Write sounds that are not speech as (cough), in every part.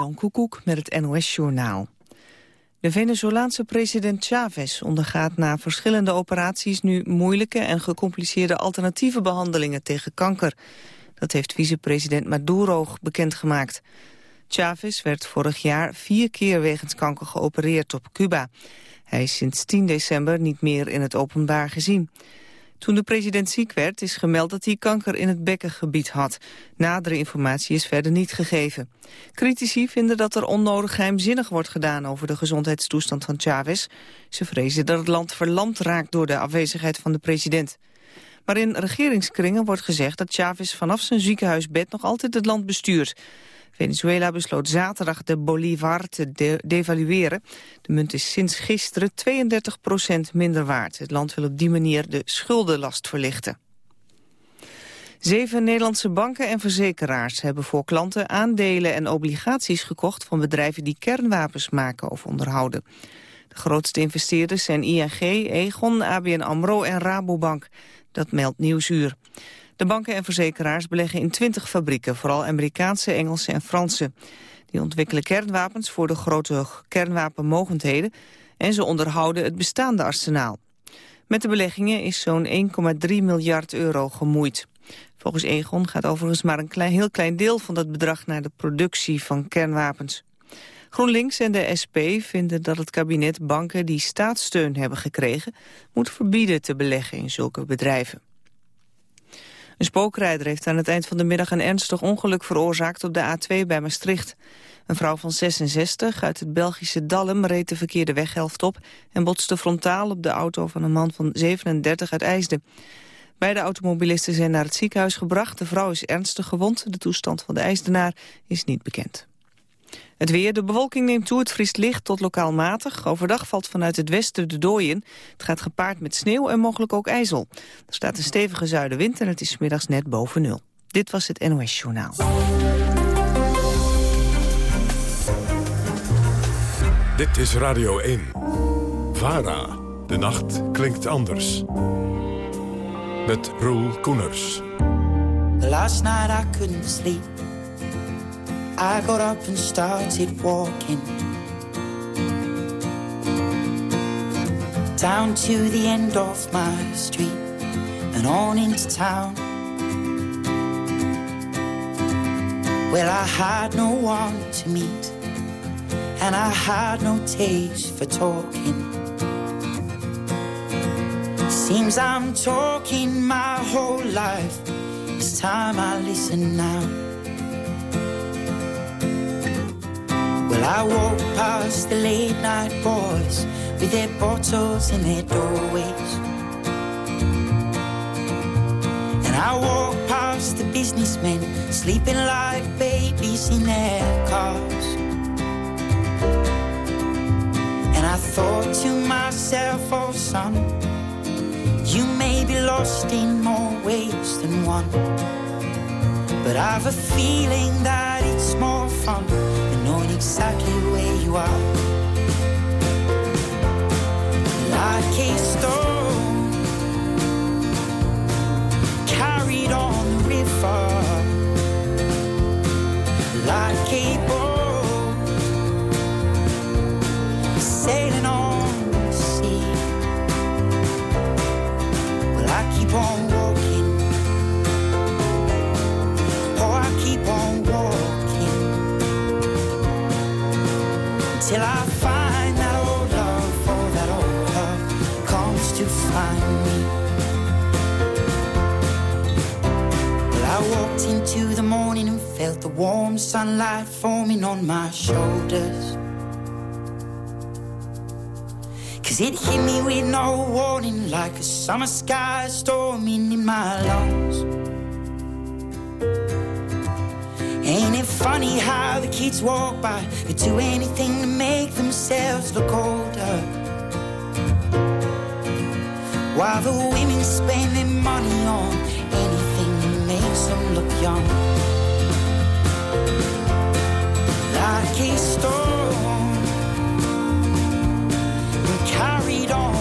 Jan Koekoek met het NOS-journaal. De Venezolaanse president Chavez ondergaat na verschillende operaties... nu moeilijke en gecompliceerde alternatieve behandelingen tegen kanker. Dat heeft vicepresident Maduro bekendgemaakt. Chavez werd vorig jaar vier keer wegens kanker geopereerd op Cuba. Hij is sinds 10 december niet meer in het openbaar gezien. Toen de president ziek werd is gemeld dat hij kanker in het bekkengebied had. Nadere informatie is verder niet gegeven. Critici vinden dat er onnodig geheimzinnig wordt gedaan over de gezondheidstoestand van Chavez. Ze vrezen dat het land verlamd raakt door de afwezigheid van de president. Maar in regeringskringen wordt gezegd dat Chavez vanaf zijn ziekenhuisbed nog altijd het land bestuurt. Venezuela besloot zaterdag de bolivar te devalueren. De munt is sinds gisteren 32% minder waard. Het land wil op die manier de schuldenlast verlichten. Zeven Nederlandse banken en verzekeraars hebben voor klanten aandelen en obligaties gekocht van bedrijven die kernwapens maken of onderhouden. De grootste investeerders zijn ING, Egon, ABN AMRO en Rabobank. Dat meldt Nieuwsuur. De banken en verzekeraars beleggen in 20 fabrieken, vooral Amerikaanse, Engelse en Franse. Die ontwikkelen kernwapens voor de grote kernwapenmogendheden en ze onderhouden het bestaande arsenaal. Met de beleggingen is zo'n 1,3 miljard euro gemoeid. Volgens Egon gaat overigens maar een klein, heel klein deel van dat bedrag naar de productie van kernwapens. GroenLinks en de SP vinden dat het kabinet banken die staatssteun hebben gekregen... moet verbieden te beleggen in zulke bedrijven. Een spookrijder heeft aan het eind van de middag een ernstig ongeluk veroorzaakt op de A2 bij Maastricht. Een vrouw van 66 uit het Belgische Dallem reed de verkeerde weghelft op en botste frontaal op de auto van een man van 37 uit IJsden. Beide automobilisten zijn naar het ziekenhuis gebracht. De vrouw is ernstig gewond. De toestand van de IJsdenaar is niet bekend. Het weer, de bewolking neemt toe, het vriest licht tot lokaal matig. Overdag valt vanuit het westen de dooi in. Het gaat gepaard met sneeuw en mogelijk ook ijzel. Er staat een stevige zuidenwind en het is middags net boven nul. Dit was het NOS Journaal. Dit is Radio 1. VARA. De nacht klinkt anders. Met Roel Koeners. Last night I couldn't sleep. I got up and started walking down to the end of my street and on into town. Well, I had no one to meet, and I had no taste for talking. Seems I'm talking my whole life. It's time I listen now. Well, I walk past the late night boys with their bottles in their doorways. And I walk past the businessmen sleeping like babies in their cars. And I thought to myself, oh son, you may be lost in more ways than one. But I've a feeling that it's more fun exactly where you are. Like a stone carried on the river, like a warm sunlight forming on my shoulders. Cause it hit me with no warning, like a summer sky storming in my lungs. Ain't it funny how the kids walk by and do anything to make themselves look older? While the women spend their money on anything that makes them look young. Like a storm carried on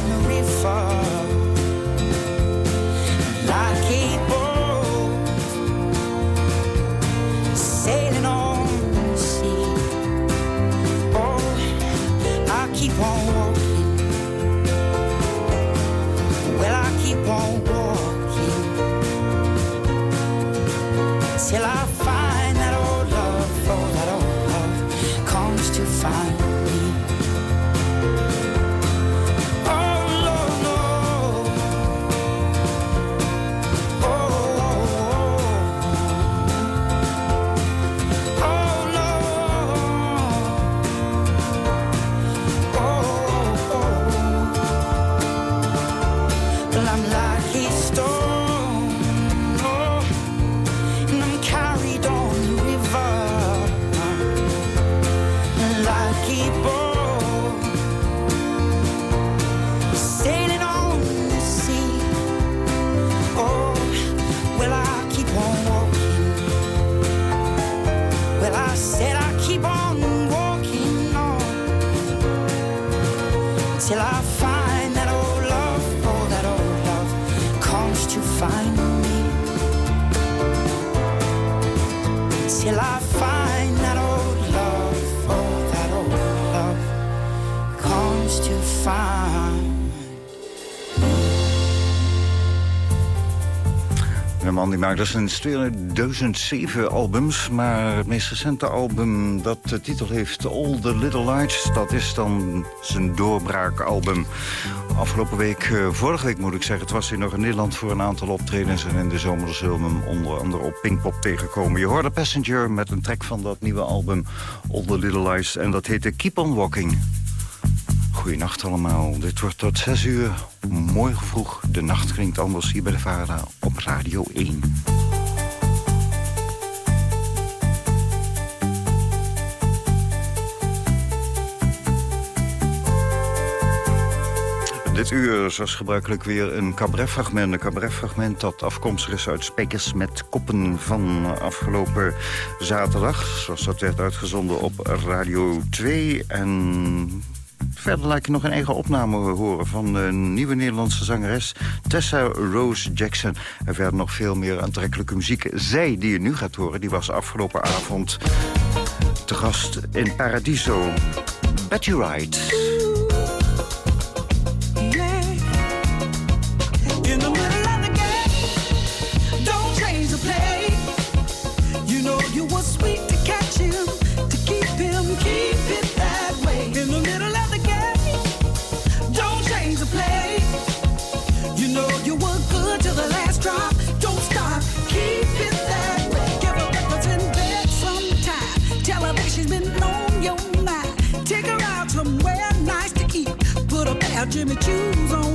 I'm lying. Man die maakte sinds 2007 albums, maar het meest recente album dat de titel heeft All the Little Lights, dat is dan zijn doorbraakalbum. Afgelopen week, eh, vorige week moet ik zeggen, het was hij nog in Nederland voor een aantal optredens en in de zomer zullen we hem onder andere op Pinkpop tegenkomen. Je hoorde Passenger met een track van dat nieuwe album All the Little Lights en dat heette Keep on Walking. Goedenacht allemaal. Dit wordt tot 6 uur. Mooi vroeg. De nacht klinkt anders hier bij de Vara op Radio 1. Dit uur zoals gebruikelijk weer een cabaretfragment. Een cabaretfragment dat afkomstig is uit Spekers met Koppen van afgelopen zaterdag. Zoals dat werd uitgezonden op Radio 2. En Verder laat je nog een eigen opname horen van de nieuwe Nederlandse zangeres Tessa Rose Jackson. En verder nog veel meer aantrekkelijke muziek. Zij die je nu gaat horen, die was afgelopen avond te gast in Paradiso. Betty Wright. Jimmy Choo's on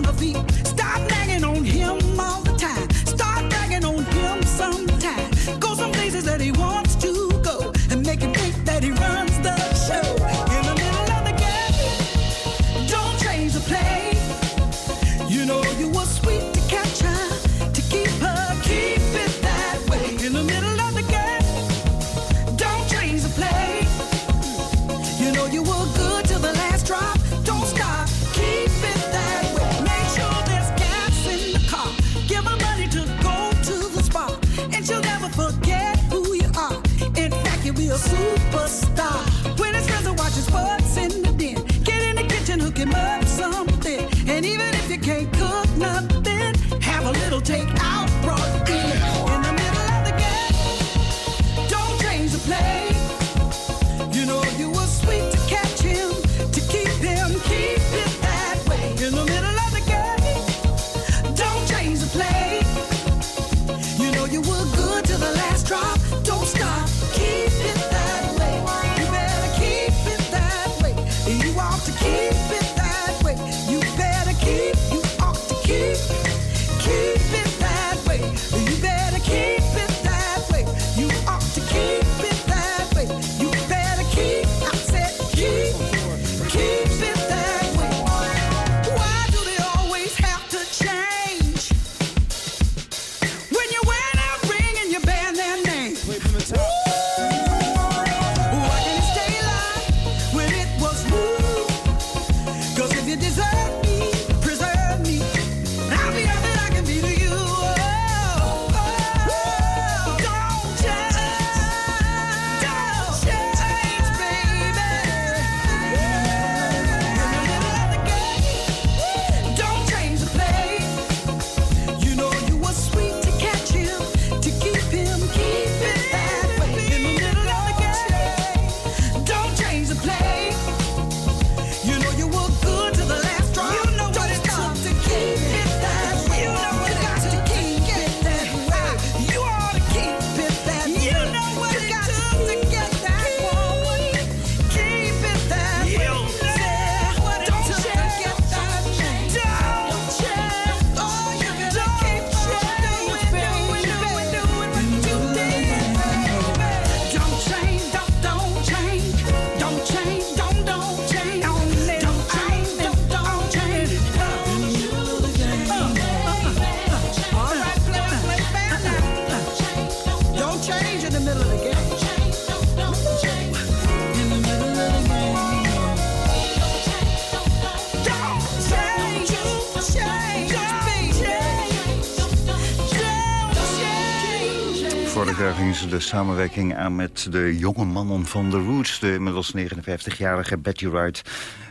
de samenwerking aan met de jonge mannen van The Roots. De inmiddels 59-jarige Betty Wright.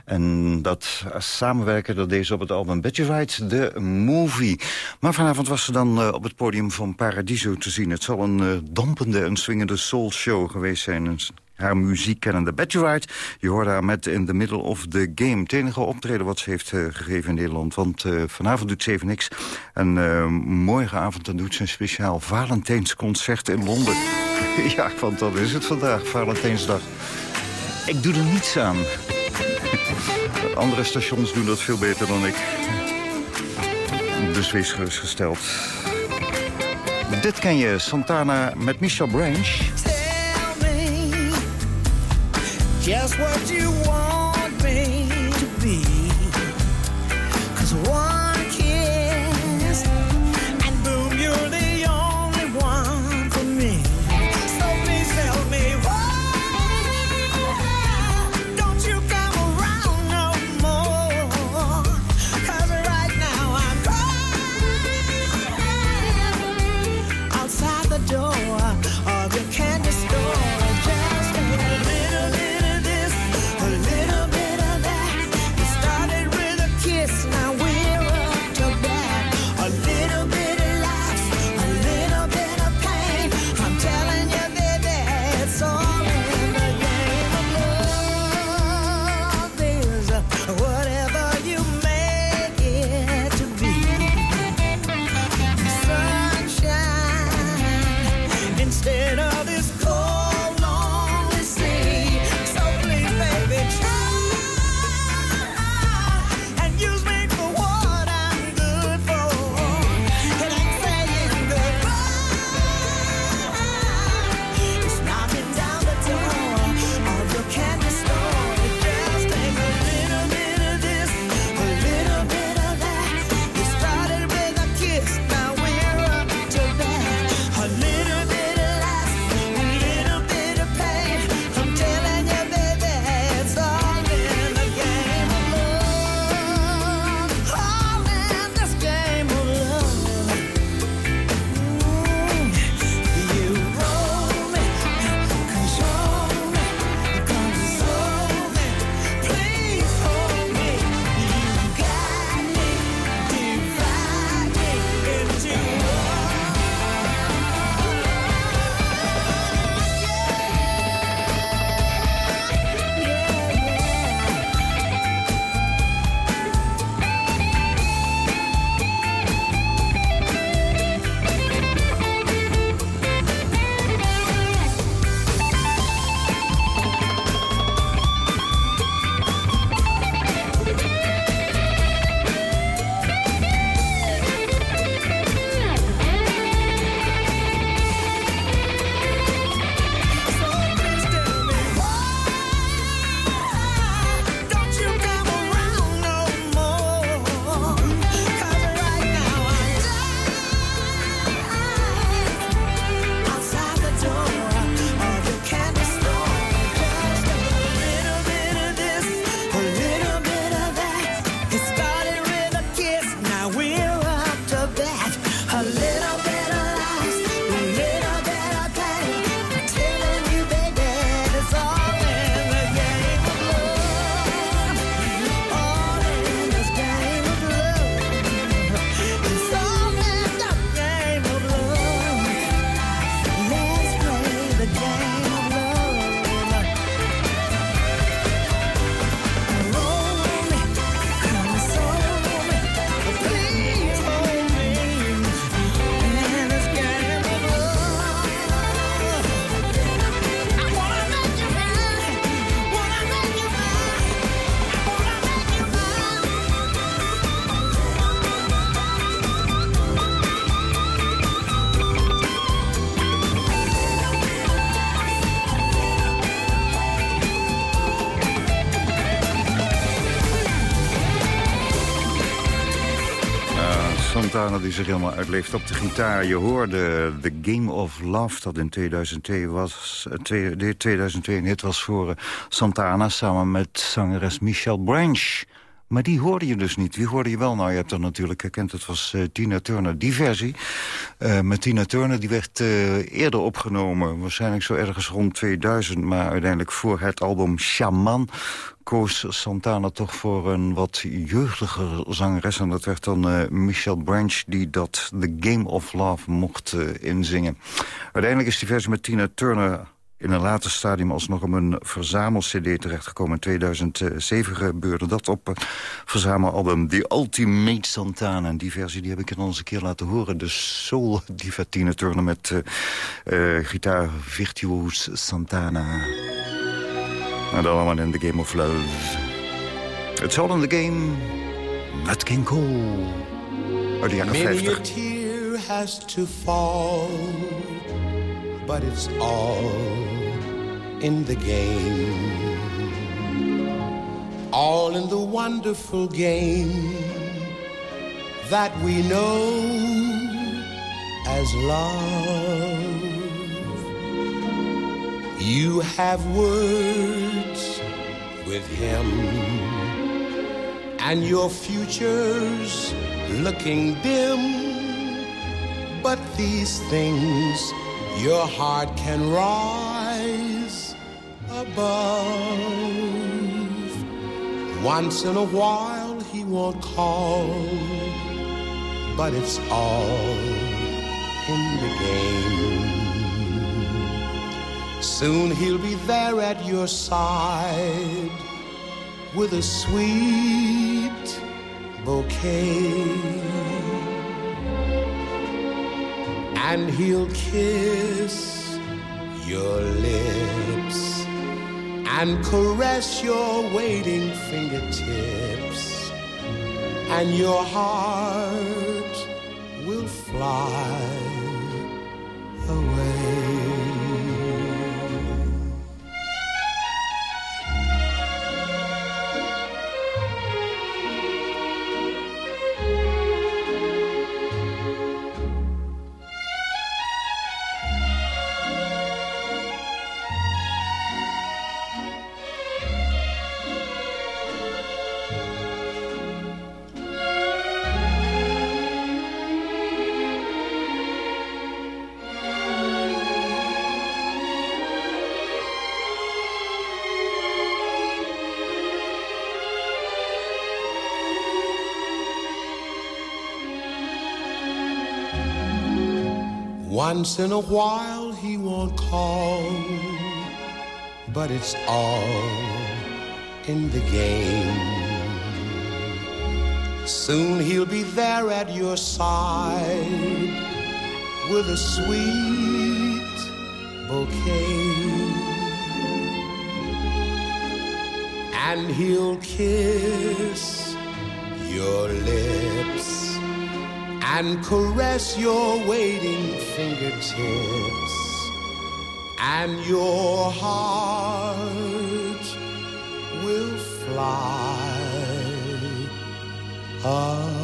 En dat samenwerken, dat deed ze op het album Betty Wright, de movie. Maar vanavond was ze dan uh, op het podium van Paradiso te zien. Het zal een uh, dampende en swingende soul show geweest zijn. Haar muziek kennende Wright. Je hoorde haar met In the Middle of the Game. Het enige optreden wat ze heeft uh, gegeven in Nederland. Want uh, vanavond doet ze even niks. En uh, morgenavond dan doet ze een speciaal Valentijnsconcert in Londen. (laughs) ja, want dat is het vandaag, Valentijnsdag. Ik doe er niets aan. (laughs) Andere stations doen dat veel beter dan ik. Dus wees gerustgesteld. Dit ken je, Santana met Michel Branch. Just what you want Santana die zich helemaal uitleeft op de gitaar. Je hoorde The Game of Love, dat in 2002 was, eh, twee- de 2002 een hit was voor eh, Santana... samen met zangeres Michelle Branch. Maar die hoorde je dus niet. Wie hoorde je wel? Nou, je hebt dat natuurlijk herkend. Het was eh, Tina Turner. Die versie eh, met Tina Turner die werd eh, eerder opgenomen. Waarschijnlijk zo ergens rond 2000. Maar uiteindelijk voor het album Shaman koos Santana toch voor een wat jeugdiger zangeres. En dat werd dan uh, Michelle Branch die dat The Game of Love mocht inzingen. Uiteindelijk is die versie met Tina Turner in een later stadium alsnog op een verzamel-cd terechtgekomen. In 2007 gebeurde dat op het verzamelalbum The Ultimate Santana. En die versie die heb ik al eens een keer laten horen. De soul diva Tina Turner met uh, uh, gitaar virtuoos Santana. En dan allemaal in The Game of Love. It's all in the game. Nat King Cole. Uit de jaren 50. Many a tear has to fall. But it's all in the game. All in the wonderful game that we know as love. You have words with him, and your future's looking dim. But these things your heart can rise above. Once in a while he won't call, but it's all in the game. Soon he'll be there at your side with a sweet bouquet and he'll kiss your lips and caress your waiting fingertips, and your heart will fly away. Once in a while he won't call, but it's all in the game. Soon he'll be there at your side with a sweet bouquet. And he'll kiss your lips and caress your waiting fingertips, and your heart will fly away.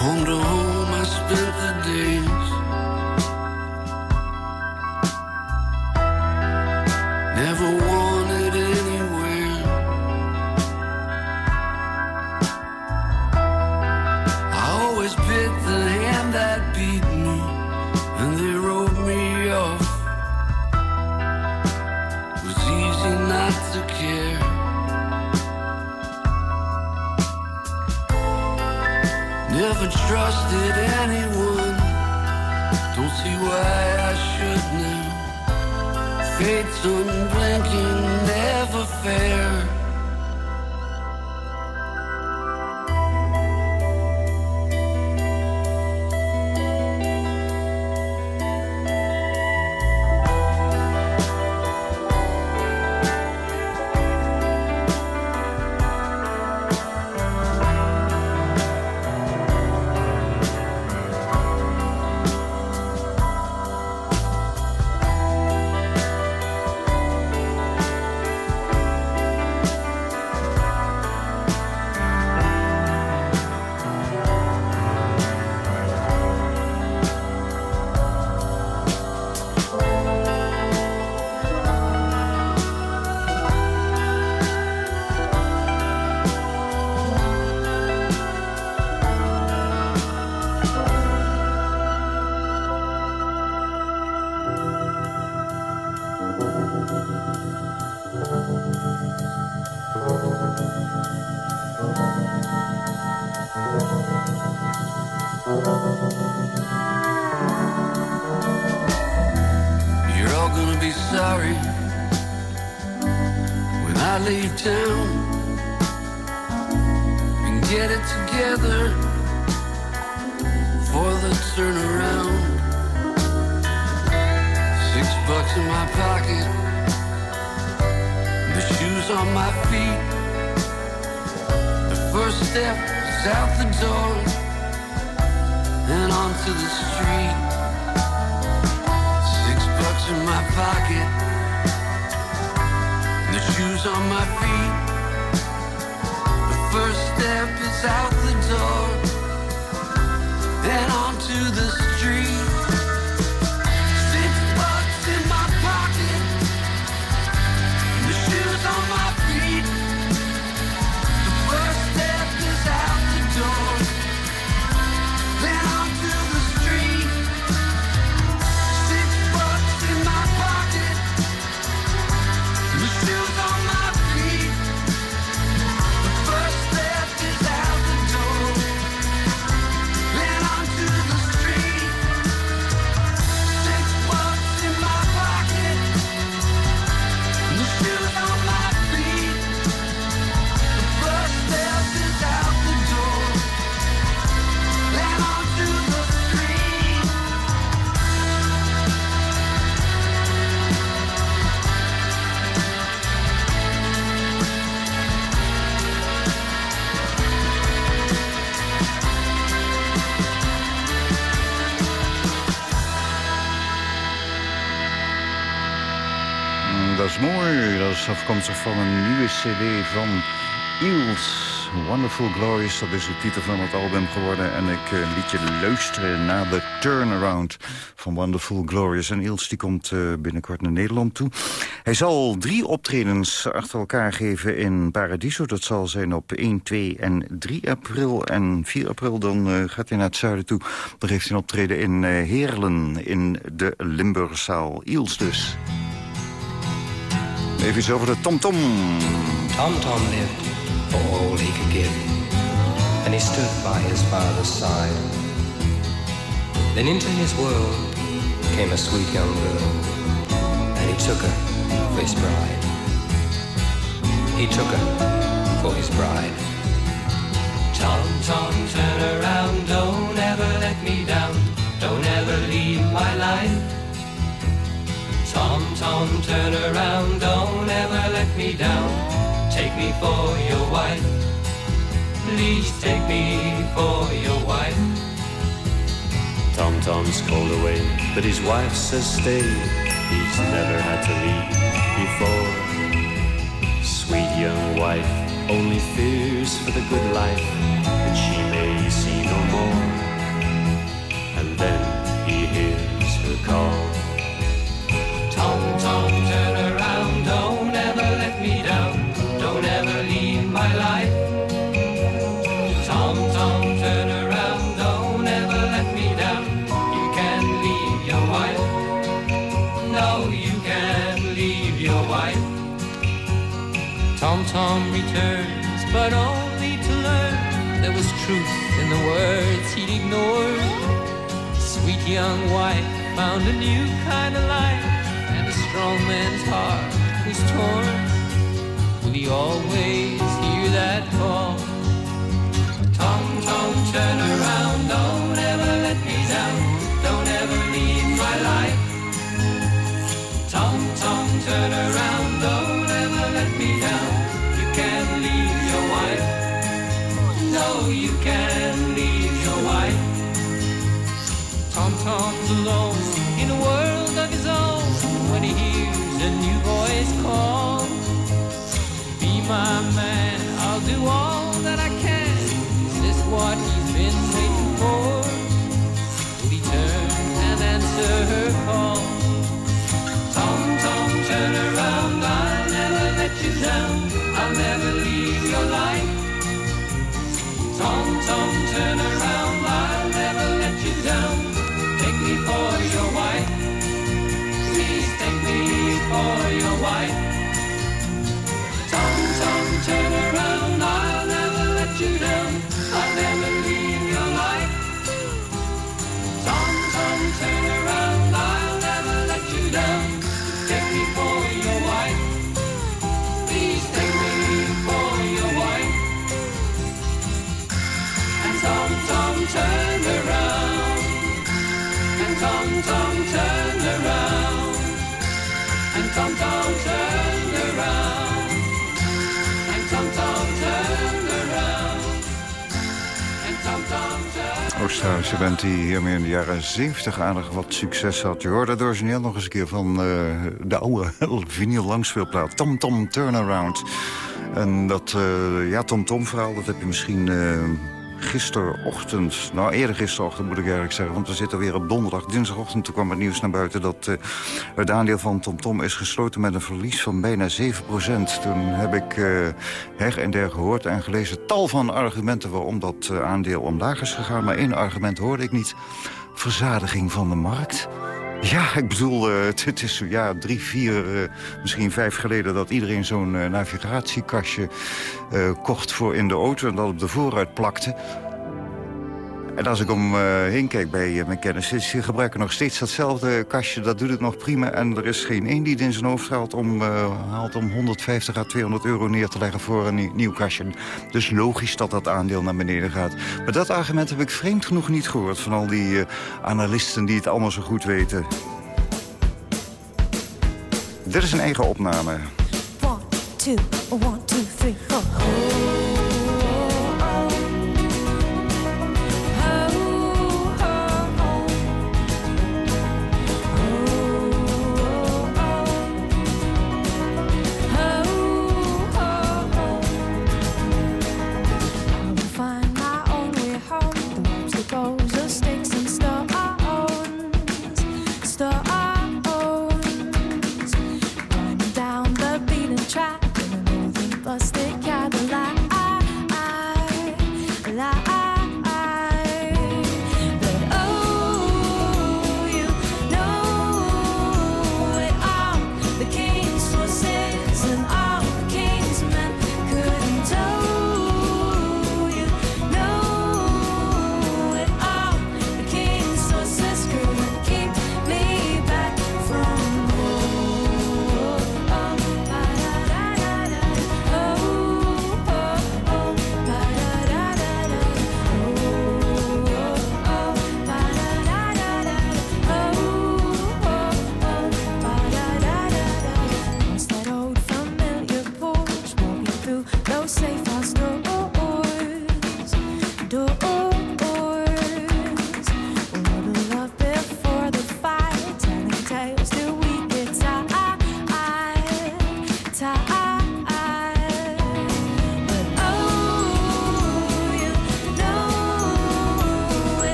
Home to home, I spent the days. Trusted anyone. Don't see why I should now. Fate's You're be sorry when I leave town and get it together for the turnaround. Six bucks in my pocket, the shoes on my feet. The first step is out the door and onto the street. In my pocket, and the shoes on my feet. The first step is out the door and onto the street. Afkomstig van een nieuwe cd van Eels. Wonderful Glorious, dat is de titel van het album geworden. En ik eh, liet je luisteren naar de turnaround van Wonderful Glorious. En Eels die komt eh, binnenkort naar Nederland toe. Hij zal drie optredens achter elkaar geven in Paradiso. Dat zal zijn op 1, 2 en 3 april. En 4 april dan eh, gaat hij naar het zuiden toe. Daar heeft hij een optreden in Heerlen in de Limburgzaal. Eels dus. Even iets over de TomTom. Tom Tom lived for all he could give, and he stood by his father's side. Then into his world came a sweet young girl, and he took her for his bride. He took her for his bride. Tom Tom, turn around, don't ever let me down, don't ever leave my life. Tom, Tom, turn around, don't ever let me down. Take me for your wife. Please take me for your wife. Tom Tom's called away, but his wife says stay. He's never had to leave before. Sweet young wife only fears for the good life that she may see no more. And then he hears her call. Tom returns, but only to learn there was truth in the words he'd ignored. Sweet young wife found a new kind of life, and a strong man's heart was torn. Will he always hear that call? Tom, Tom, turn around, don't ever let me down, don't ever leave my life. Tom, Tom, turn around, Can't leave your wife. Tom Tom's alone in a world of his own when he hears a new voice call. Be my man, I'll do all that I can. Is this what he's been waiting for? Will he turn and answer her call? Tom Tom, turn around, I'll never let you down. I'll never leave your life. Tom Tom, turn around, I'll never let you down. Take me for your wife. Please take me for your wife. Tom Tom, turn around, turned Australische band die hiermee in de jaren 70 aardig wat succes had. Je hoorde het origineel nog eens een keer van eh, de oude (laughs) vinyl langspeelplaat. Tom Tom Turnaround. En dat eh, ja, Tom Tom verhaal, dat heb je misschien eh, gisterochtend... Nou, eerder gisterochtend moet ik eigenlijk zeggen. Want we zitten weer op donderdag. Dinsdagochtend toen kwam het nieuws naar buiten... dat eh, het aandeel van Tom Tom is gesloten met een verlies van bijna 7% Toen heb ik eh, her en der gehoord en gelezen tal van argumenten... waarom dat eh, aandeel omlaag is gegaan. Maar één argument hoorde ik niet. Verzadiging van de markt. Ja, ik bedoel, eh, het, het is ja, drie, vier, eh, misschien vijf geleden... dat iedereen zo'n eh, navigatiekastje kocht voor in de auto... en dat op de voorruit plakte. En als ik om me heen kijk bij eh, mijn kennis... ze gebruiken nog steeds datzelfde kastje, dat doet het nog prima... en er is geen één die het in zijn hoofd haalt om, eh, haalt om 150 à 200 euro neer te leggen... voor een nieuw- kastje. Dus logisch dat dat aandeel naar beneden gaat. Maar dat argument heb ik vreemd genoeg niet gehoord... van al die analisten die het allemaal zo goed weten. Dit is een eigen opname. One, two, one,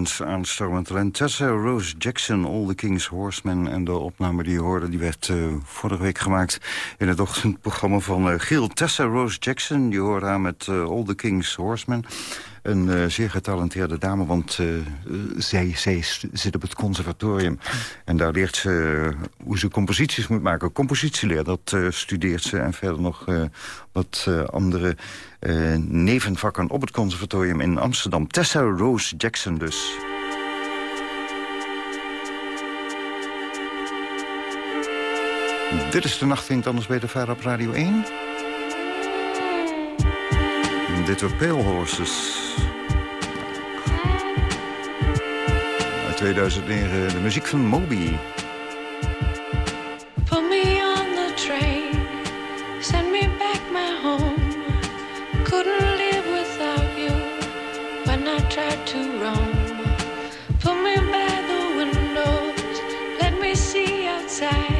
aankomend aanstormend talent Tessa Rose Jackson, All the King's Horsemen. En de opname die je hoorde, die werd eh, vorige week gemaakt... in het ochtendprogramma van eh, Giel. Tessa Rose Jackson, je hoorde haar met eh, All the King's Horsemen. Een eh, zeer getalenteerde dame, want eh, eh, zij, zij zit op het conservatorium. En daar leert ze hoe ze composities moet maken. Compositieleer, dat studeert ze. En verder nog wat andere nevenvakken op het conservatorium in Amsterdam. Tessa Rose Jackson dus. Dit is de nacht anders bij de Vara op Radio 1. Dit wordt Pale Horses. Uit 2009 de muziek van Moby. Put me on the train, send me back my home. Couldn't live without you when I tried to roam. Put me by the windows, let me see outside.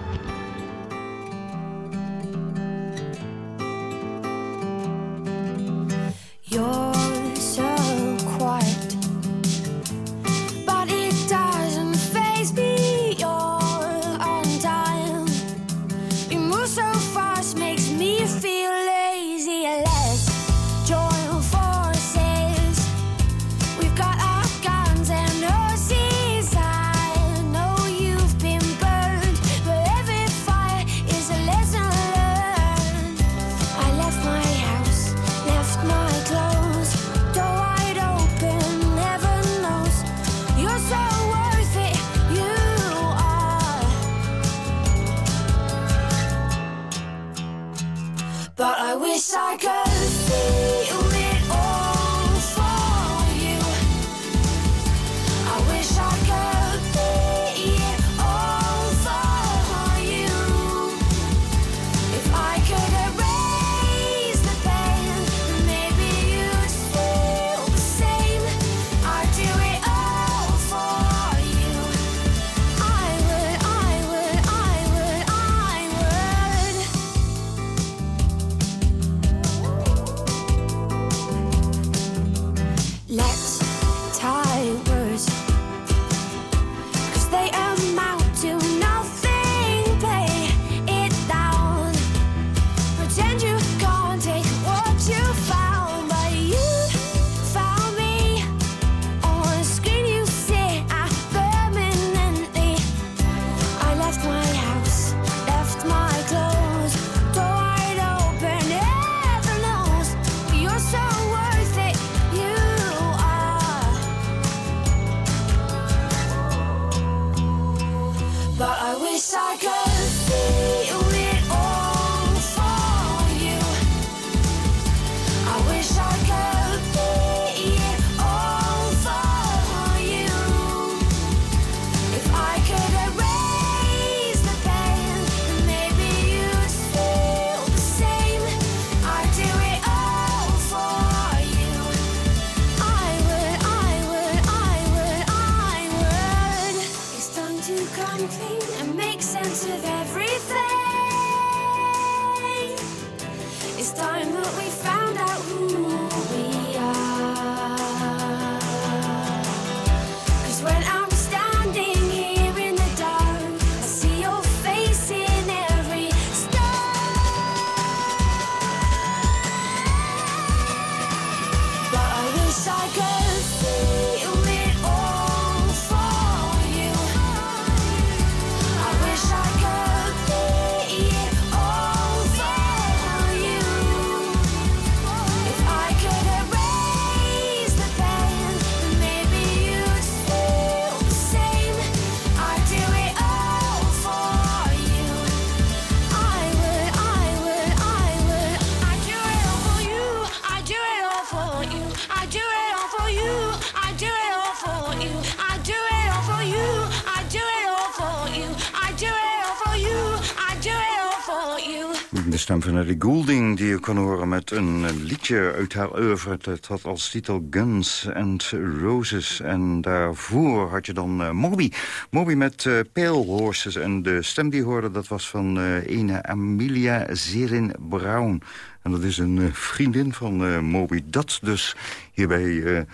Ellie Goulding die je kon horen met een liedje uit haar oeuvre. Het had als titel Guns and Roses. En daarvoor had je dan eh, Moby. Moby met eh, Pale Horses. En de stem die hoorde, dat was van eh ene Amelia Zerin Brown. En dat is een vriendin van Moby. Dat dus hierbij...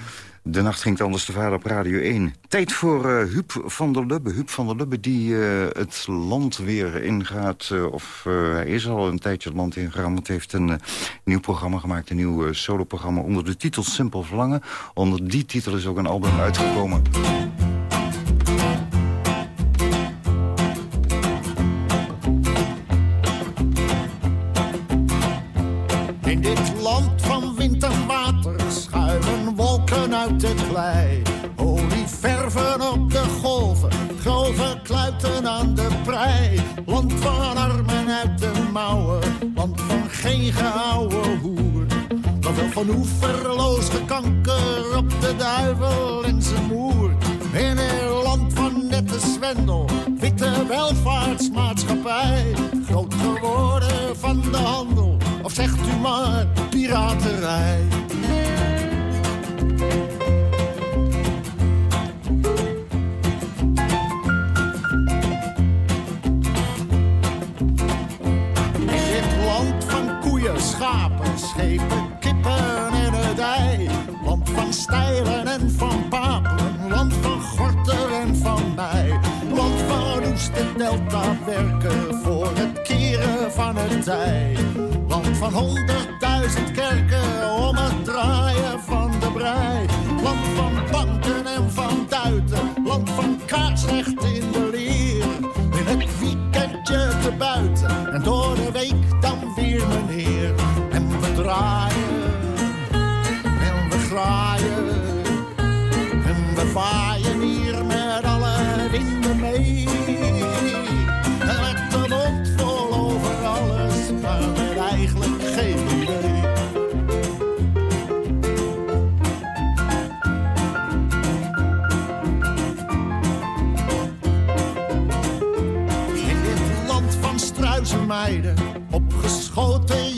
de nacht ging anders te varen op Radio 1. Tijd voor eh Huub van der Lubbe. Huub van der Lubbe die eh, het land weer ingaat. eh, of hij is al een tijdje het land ingegaan. Want heeft een nieuw programma gemaakt. Een nieuw soloprogramma onder de titel Simpel Verlangen. Onder die titel is ook een album uitgekomen. Olie verven op de golven, grove kluiten aan de prei. Land van armen uit de mouwen, land van geen gehouden hoer. Dat wil van oeverloos gekanker op de duivel en zijn moer. In een land van nette zwendel, witte welvaartsmaatschappij. Groot geworden van de handel, of zegt u maar piraterij. Stijlen en van papelen, land van gorter en van mij. Land van en delta werken voor het keren van het tij. Land van honderdduizend kerken om het draaien van de brei. Land van banken en van duiten, land van kaarsrecht in de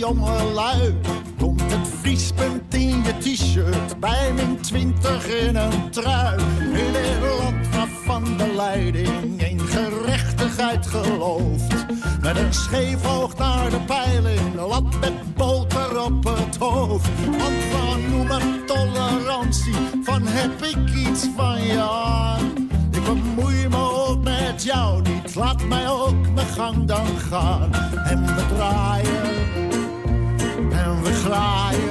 jongelui. Komt het vriespunt in je t-shirt, bij min twintig in een trui. In dit land waarvan de leiding in gerechtigheid gelooft. Met een scheef oog naar de pijlen, lat met boter op het hoofd. Want van noem het tolerantie, heb ik iets van je. Ik bemoei me ook met jou niet, laat mij ook mijn gang dan gaan. En we draaien, en we graaien,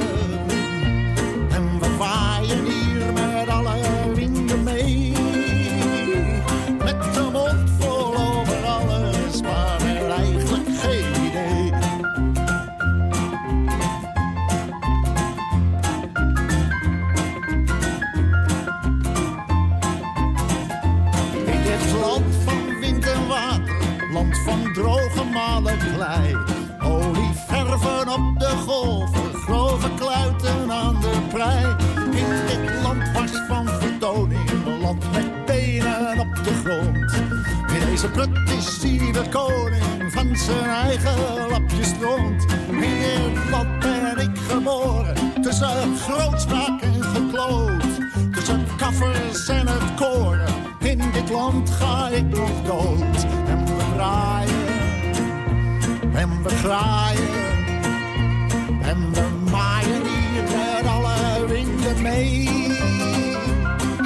deze put is de koning van zijn eigen lapjes. In dit land ben ik geboren, tussen grootspraak en gekloot. Tussen kaffers en het koren, in dit land ga ik nog dood. En we draaien, en we graaien, en we maaien hier met alle winden mee.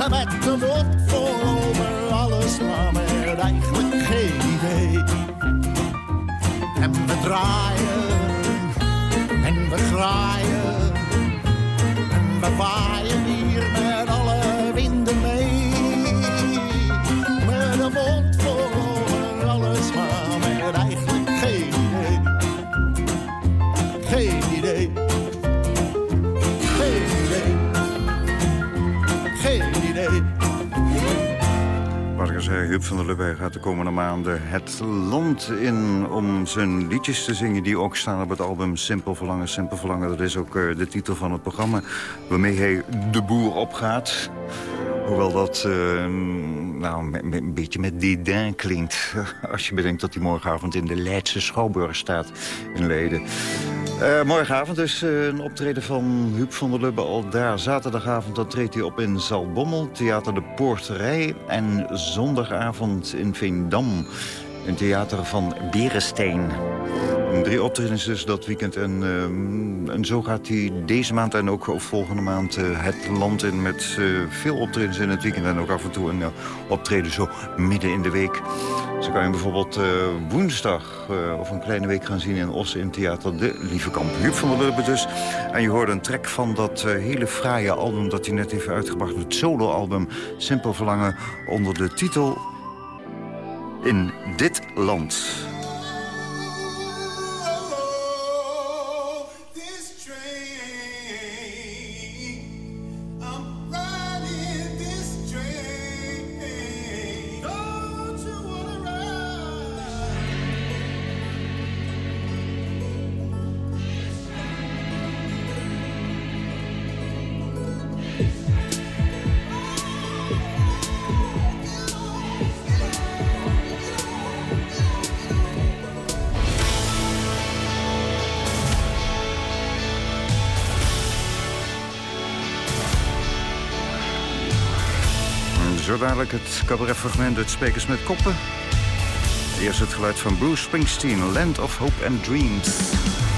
En met de mond vol over alles, maar met eigenlijk geen idee. En we draaien, en we graaien, Huub van der Lubbe gaat de komende maanden het land in... om zijn liedjes te zingen die ook staan op het album Simpel Verlangen. Simpel Verlangen, dat is ook eh, de titel van het programma... waarmee hij de boer opgaat. Hoewel dat eh, nou, een beetje met dédain klinkt... (laughs) als je bedenkt dat hij morgenavond in de Leidse Schouwburg staat in Leiden. Eh, morgenavond is eh, een optreden van Huub van der Lubbe al daar. Zaterdagavond dan treedt hij op in Zalbommel, Theater de Poorterij. En zondagavond in Veendam, een theater van Berensteen. Drie optredens dus dat weekend. En, ehm, en zo gaat hij deze maand en ook volgende maand eh, het land in... met eh, veel optredens in het weekend en ook af en toe een eh, optreden zo midden in de week. Zo kan je bijvoorbeeld woensdag of een kleine week gaan zien in Os in Theater De Lieve Kamp. Huub van der Lubbe dus. En je hoorde een track van dat hele fraaie album dat hij net heeft uitgebracht. Het soloalbum Simpel Verlangen onder de titel In dit land. Dadelijk het cabaretfragment uit Spekers met Koppen. Eerst het geluid van Bruce Springsteen, Land of Hope and Dreams.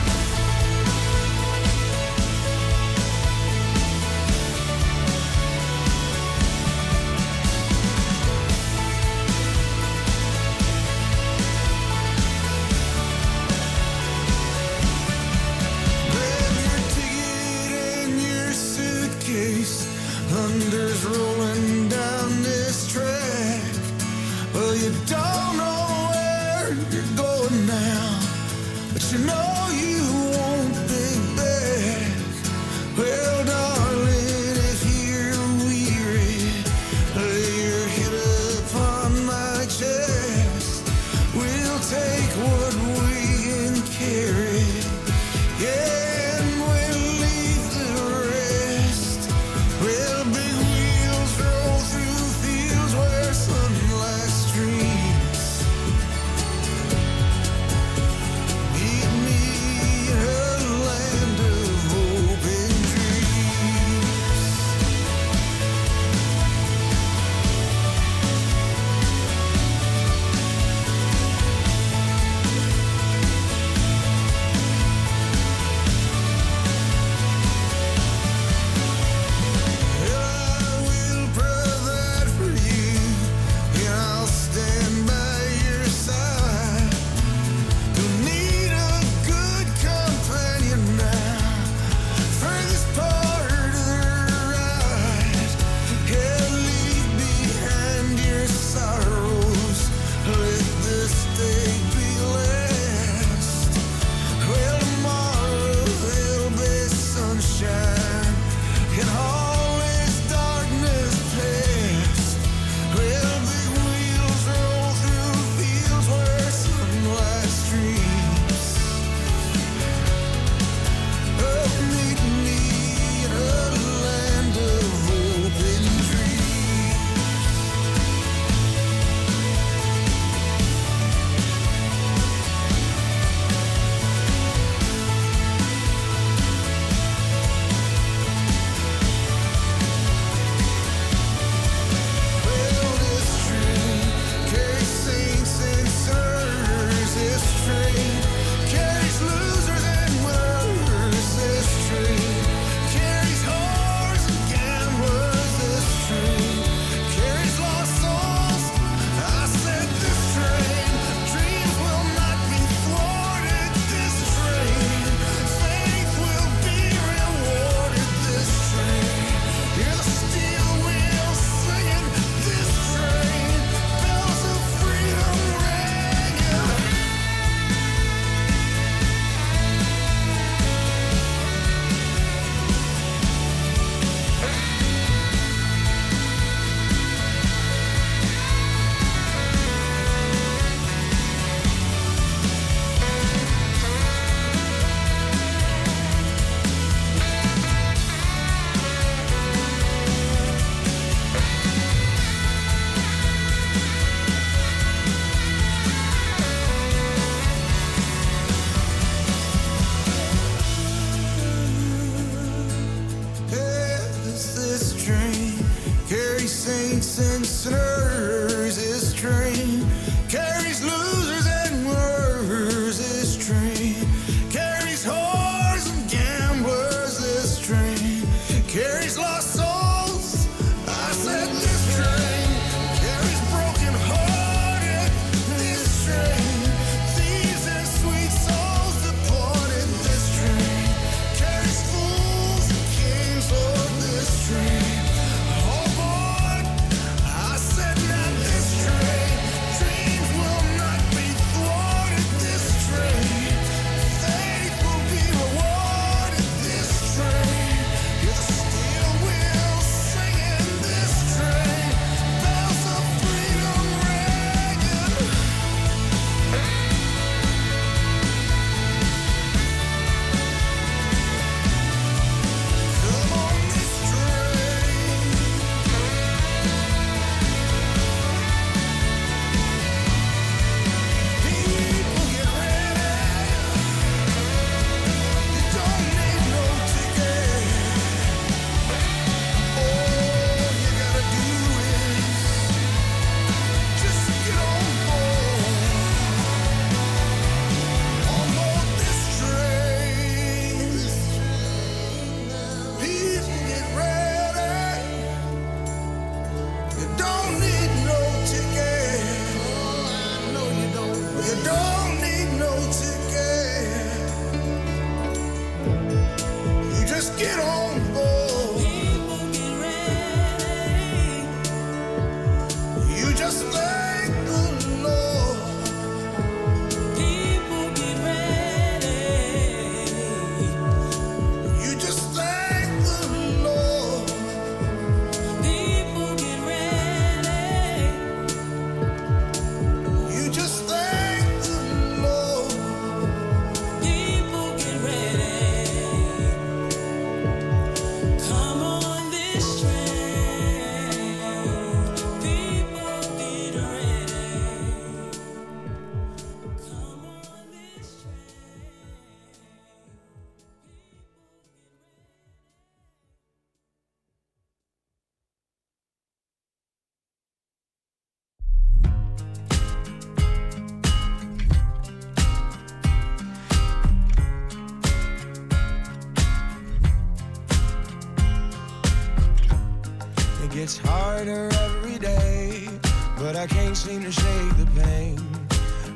seem to shake the pain.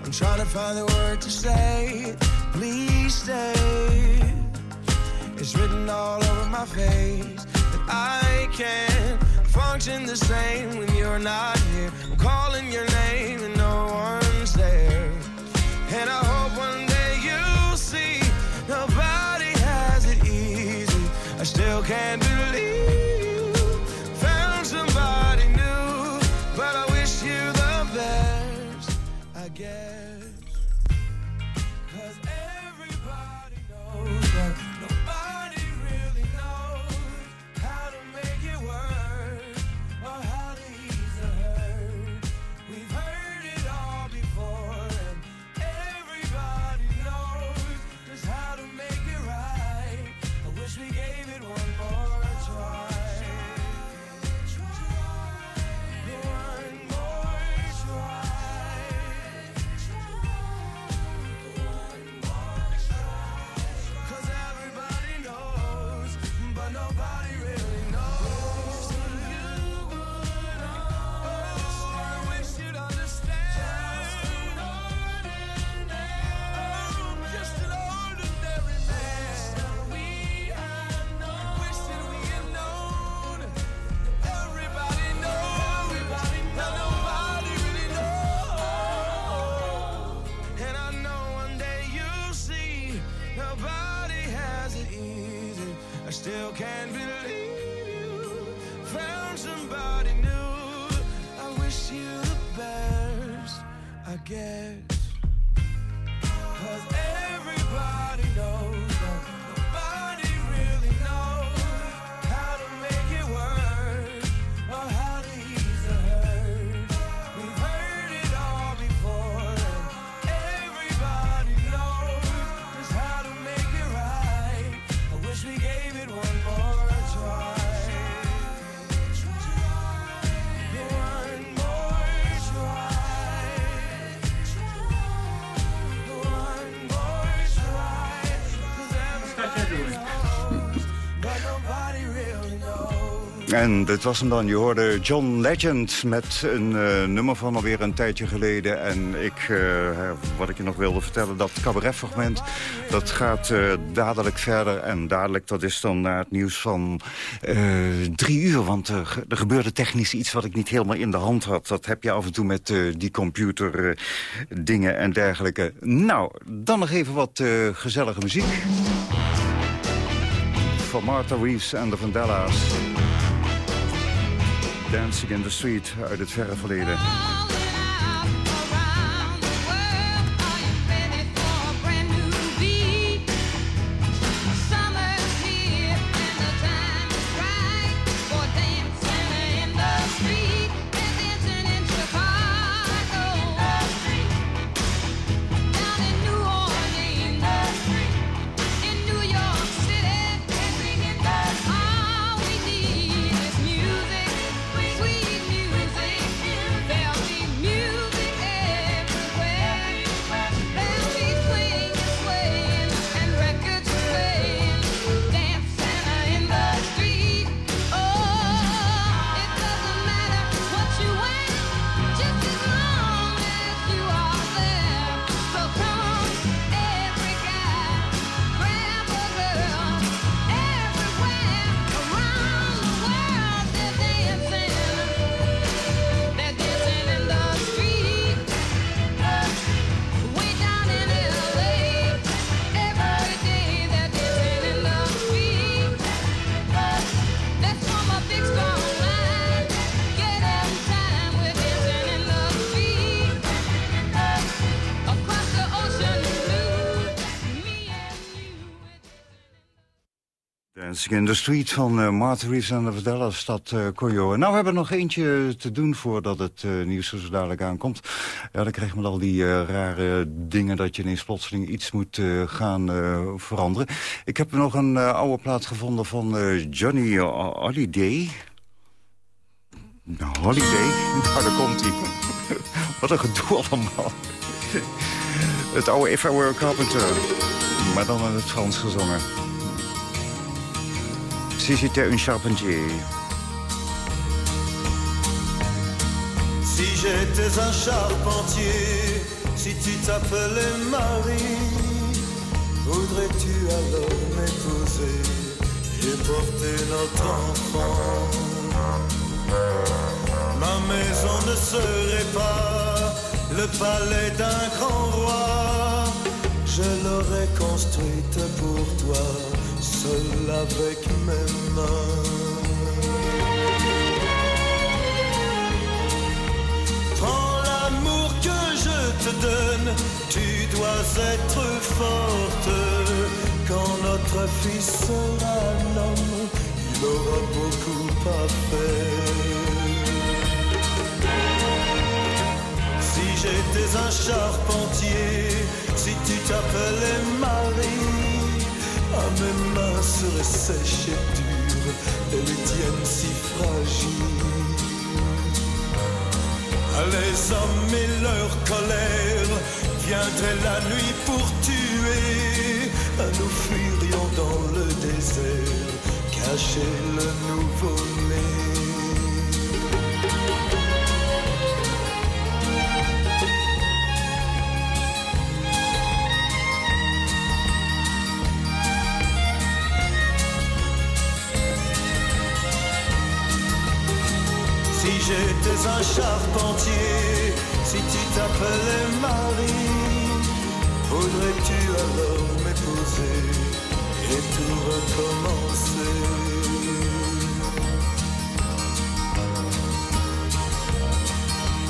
I'm trying to find the word to say, please stay. It's written all over my face that I can't function the same when you're not En dit was hem dan. Je hoorde John Legend met een eh, nummer van alweer een tijdje geleden. En ik, eh, wat ik je nog wilde vertellen, dat cabaretfragment... dat gaat eh, dadelijk verder. En dadelijk, dat is dan naar het nieuws van drie uur. Want er gebeurde technisch iets wat ik niet helemaal in de hand had. Dat heb je af en toe met die computer dingen en dergelijke. Nou, dan nog even wat gezellige muziek. Van Martha Reeves en de Vandellas. Dancing in the Street uit het verre verleden. In the Street van uh, en de Verdella, stad uh, Coyo. Nou, we hebben nog eentje te doen voordat het uh, nieuws zo dadelijk aankomt. Ja, dan krijg je al die uh, rare dingen dat je ineens plotseling iets moet gaan veranderen. Ik heb nog een oude plaat gevonden van Johnny Holiday. Holiday? (laughs) Nou, daar komt hij. (laughs) Wat een gedoe allemaal. (laughs) het oude If I Were a Carpenter. Maar dan in het Frans gezongen. Si j'étais un charpentier. Si j'étais un charpentier, si tu t'appelais Marie, voudrais-tu alors m'épouser? Et porter notre enfant. Ma maison ne serait pas le palais d'un grand roi, je l'aurais construite pour toi seul avec mes mains. Prends l'amour que je te donne, tu dois être forte. Quand notre fils sera un homme, il aura beaucoup à faire. Si j'étais un charpentier, si tu t'appelais Marie, mes mains seraient sèches et dures, et les si fragiles. Les hommes et leur colère viendraient la nuit pour tuer. Nous fuirions dans le désert, cacher le nouveau-né. J'étais un charpentier, si tu t'appelais Marie, voudrais-tu alors m'épouser et tout recommencer?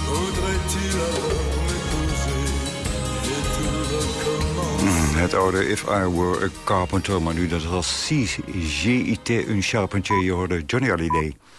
Voudrais-tu alors m'épouser et tout recommencer? Het oude If I Were a Carpenter, maar nu dat was j'étais un charpentier, je hoorde Johnny Hallyday.